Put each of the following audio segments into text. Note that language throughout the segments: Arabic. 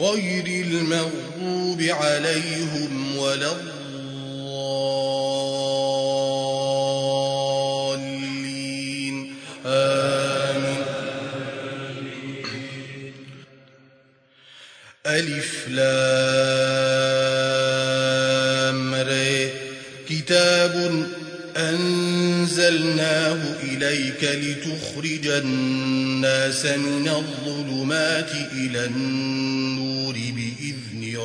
غير المغضوب عليهم ولا الضالين. آمين. ألف لام ري. كتاب أنزلناه إليك لتخرج الناس من الظلمات إلى بإذن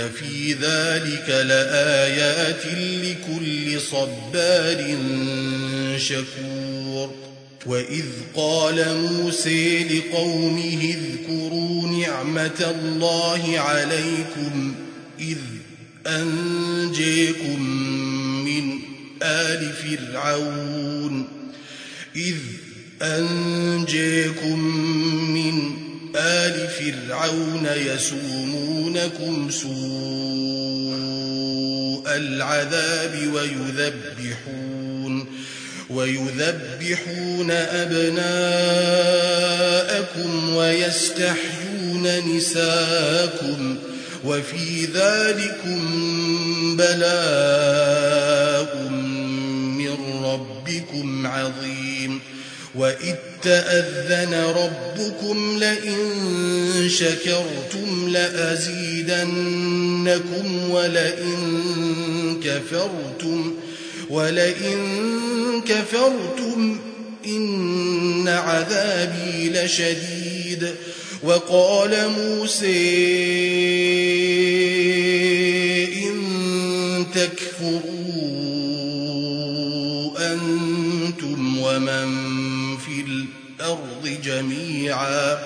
إن في ذلك لآيات لكل صبار شكور وإذ قال موسى لقومه اذكروا نعمة الله عليكم إذ أنجيكم من آل فرعون إذ أنجيكم من آل فرعون يسومونكم سوء العذاب ويذبحون ويذبحون أبناءكم ويستحيون نساءكم وفي ذلكم بلاء من ربكم عظيم وإذ تأذن ربكم لئن شكرتم لأزيدنكم ولئن كفرتم ولئن كفرتم إن عذابي لشديد وقال موسى إن تكفروا الأرض جميعا.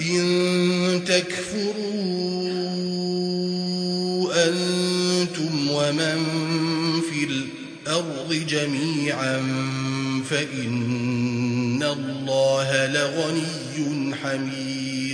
إن تكفروا أنتم ومن في الأرض جميعا فإن الله لغني حميد.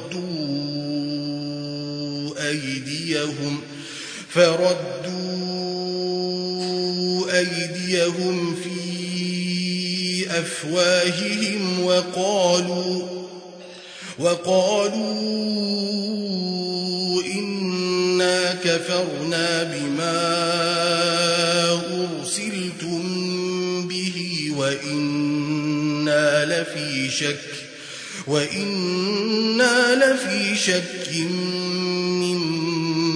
أيديهم فردوا أيديهم في أفواههم وقالوا وقالوا إنا كفرنا بما أرسلتم به وإنا لفي شك وإنا لفي شك مما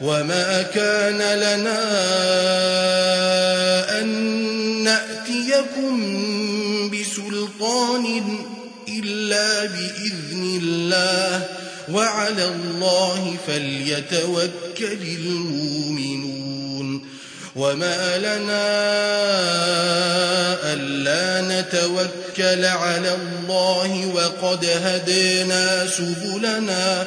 وما كان لنا أن نأتيكم بسلطان إلا بإذن الله وعلى الله فليتوكل المؤمنون وما لنا ألا نتوكل على الله وقد هدينا سبلنا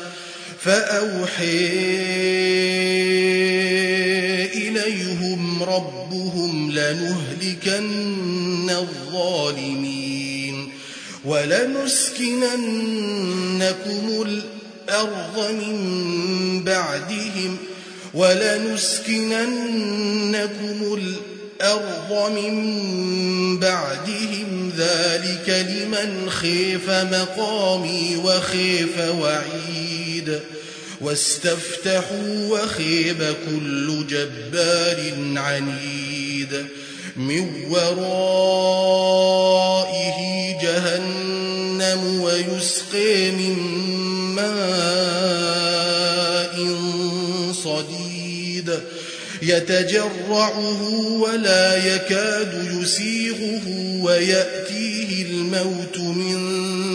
فأوحي إليهم ربهم لنهلكن الظالمين ولنسكننكم الأرض من بعدهم ولنسكننكم الأرض من بعدهم ذلك لمن خيف مقامي وخيف وعيد واستفتحوا وخيب كل جبار عنيد من ورائه جهنم ويسقي من ماء صديد يتجرعه ولا يكاد يسيغه ويأتيه الموت من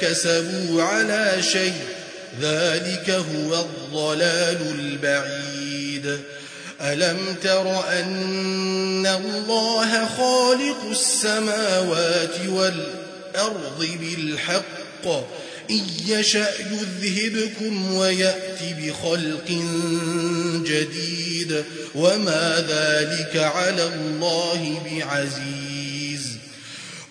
كسبوا على شيء ذلك هو الضلال البعيد. ألم تر أن الله خالق السماوات والأرض بالحق؟ إن يشأ يذهبكم ويأتي بخلق جديد. وما ذلك على الله بعزيز.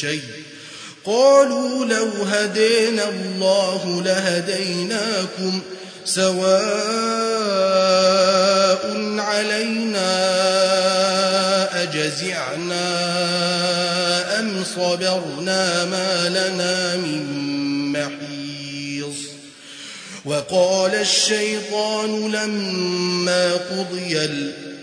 شيء. قالوا لو هدينا الله لهديناكم سواء علينا أجزعنا أم صبرنا ما لنا من محيص. وقال الشيطان لما قضي الأمر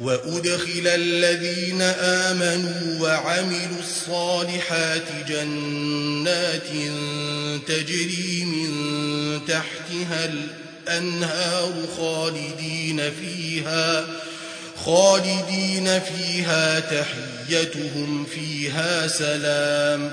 وأدخل الذين آمنوا وعملوا الصالحات جنات تجري من تحتها الأنهار خالدين فيها خالدين فيها تحيتهم فيها سلام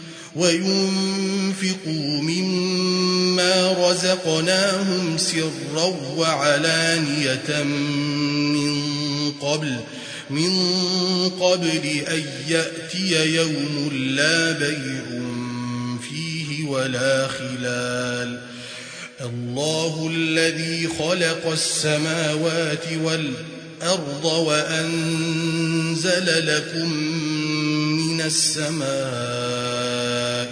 وينفقوا مما رزقناهم سرا وعلانية من قبل من قبل أن يأتي يوم لا بيع فيه ولا خلال. الله الذي خلق السماوات والأرض وأنزل لكم من السماء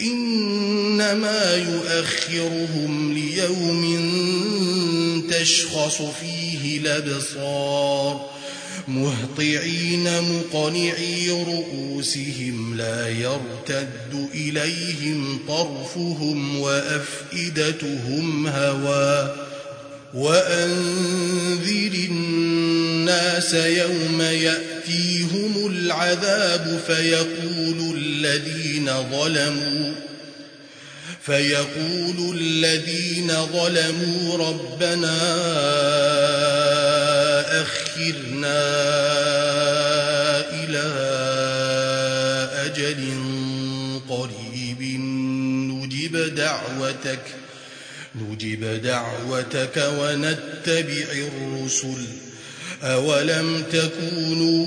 إنما يؤخرهم ليوم تشخص فيه الأبصار مهطعين مقنعي رؤوسهم لا يرتد إليهم طرفهم وأفئدتهم هوى وأنذر الناس يوم يأتيهم العذاب فيقول الذين ظلموا فيقول الذين ظلموا ربنا أخرنا إلى أجل قريب. نجب دعوتك نجب دعوتك ونتبع الرسل. أولم تكونوا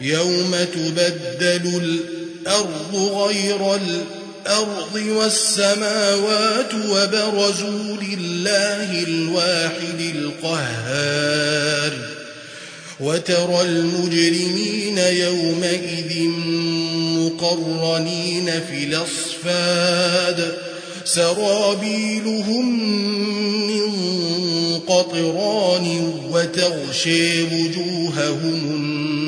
يوم تبدل الأرض غير الأرض والسماوات وبرزوا لله الواحد القهار وترى المجرمين يومئذ مقرنين في الأصفاد سرابيلهم من قطران وتغشي وجوههم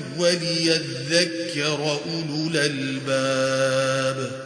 وليذكر أولو الألباب.